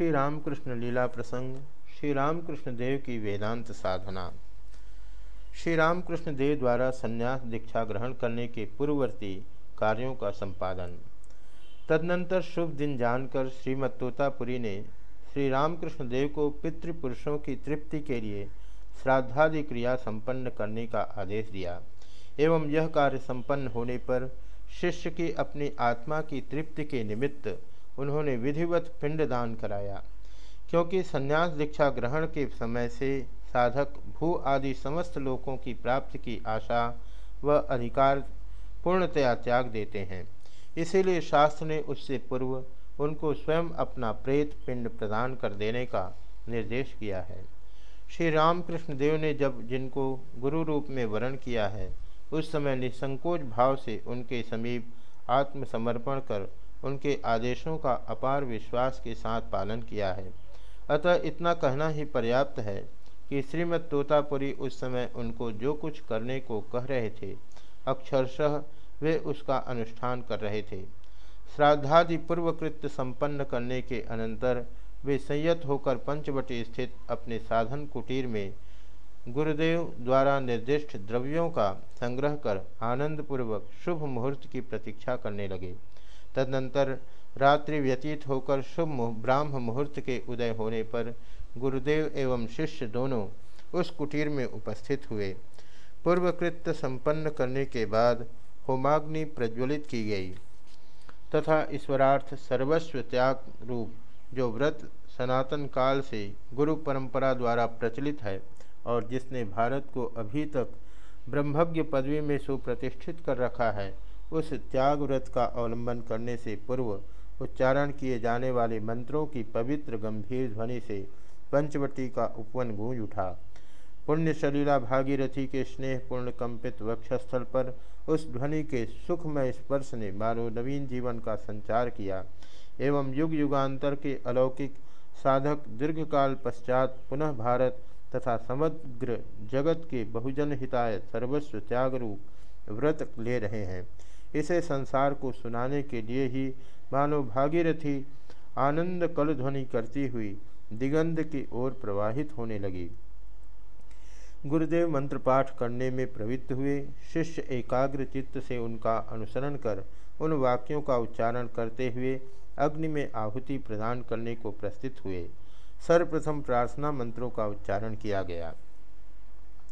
श्री रामकृष्ण लीला प्रसंग श्री रामकृष्ण देव की वेदांत साधना। श्री रामकृष्ण देव द्वारा संन्यास दीक्षा ग्रहण करने के पूर्ववर्ती कार्यों का संपादन। तदनंतर शुभ दिन जानकर श्रीमद तोतापुरी ने श्री रामकृष्ण देव को पितृपुरुषों की तृप्ति के लिए श्राद्धादि क्रिया संपन्न करने का आदेश दिया एवं यह कार्य संपन्न होने पर शिष्य की अपनी आत्मा की तृप्ति के निमित्त उन्होंने विधिवत पिंडदान कराया। क्योंकि संन्यास दीक्षा ग्रहण के समय से साधक, भू आदि समस्त लोगों की प्राप्ति की आशा व अधिकार पूर्णतया त्याग देते हैं। इसीलिए शास्त्र ने उससे पूर्व उनको स्वयं अपना प्रेत पिंड प्रदान कर देने का निर्देश किया है। श्री रामकृष्ण देव ने जब जिनको गुरु रूप में वर्ण किया है, उस समय निसंकोच भाव से उनके समीप आत्मसमर्पण कर उनके आदेशों का अपार विश्वास के साथ पालन किया है। अतः इतना कहना ही पर्याप्त है कि श्रीमद तोतापुरी उस समय उनको जो कुछ करने को कह रहे थे, अक्षरशः वे उसका अनुष्ठान कर रहे थे। श्राद्धादि पूर्वकृत्य संपन्न करने के अनंतर वे संयत होकर पंचवटी स्थित अपने साधन कुटीर में गुरुदेव द्वारा निर्दिष्ट द्रव्यों का संग्रह कर आनंदपूर्वक शुभ मुहूर्त की प्रतीक्षा करने लगे। तदनंतर रात्रि व्यतीत होकर शुभ ब्राह्म मुहूर्त के उदय होने पर गुरुदेव एवं शिष्य दोनों उस कुटीर में उपस्थित हुए। पूर्वकृत्य संपन्न करने के बाद होमाग्नि प्रज्वलित की गई तथा ईश्वरार्थ सर्वस्व त्याग रूप जो व्रत सनातन काल से गुरु परंपरा द्वारा प्रचलित है और जिसने भारत को अभी तक ब्रह्मज्ञ पदवी में सुप्रतिष्ठित कर रखा है उस त्याग व्रत का अवलंबन करने से पूर्व उच्चारण किए जाने वाले मंत्रों की पवित्र गंभीर ध्वनि से पंचवटी का उपवन गूंज उठा। पुण्य सलीला भागीरथी के स्नेहपूर्ण कंपित वक्षस्थल पर उस ध्वनि के सुखमय स्पर्श ने मानो नवीन जीवन का संचार किया एवं युग युगांतर के अलौकिक साधक दीर्घकाल पश्चात पुनः भारत तथा समग्र जगत के बहुजन हिताय सर्वस्व त्याग रूप व्रत ले रहे हैं। इसे संसार को सुनाने के लिए ही मानो भागीरथी आनंद कल ध्वनि करती हुई दिगंध की ओर प्रवाहित होने लगी। गुरुदेव मंत्र पाठ करने में प्रवृत्त हुए शिष्य एकाग्र चित्त से उनका अनुसरण कर उन वाक्यों का उच्चारण करते हुए अग्नि में आहुति प्रदान करने को प्रस्तुत हुए। सर्वप्रथम प्रार्थना मंत्रों का उच्चारण किया गया।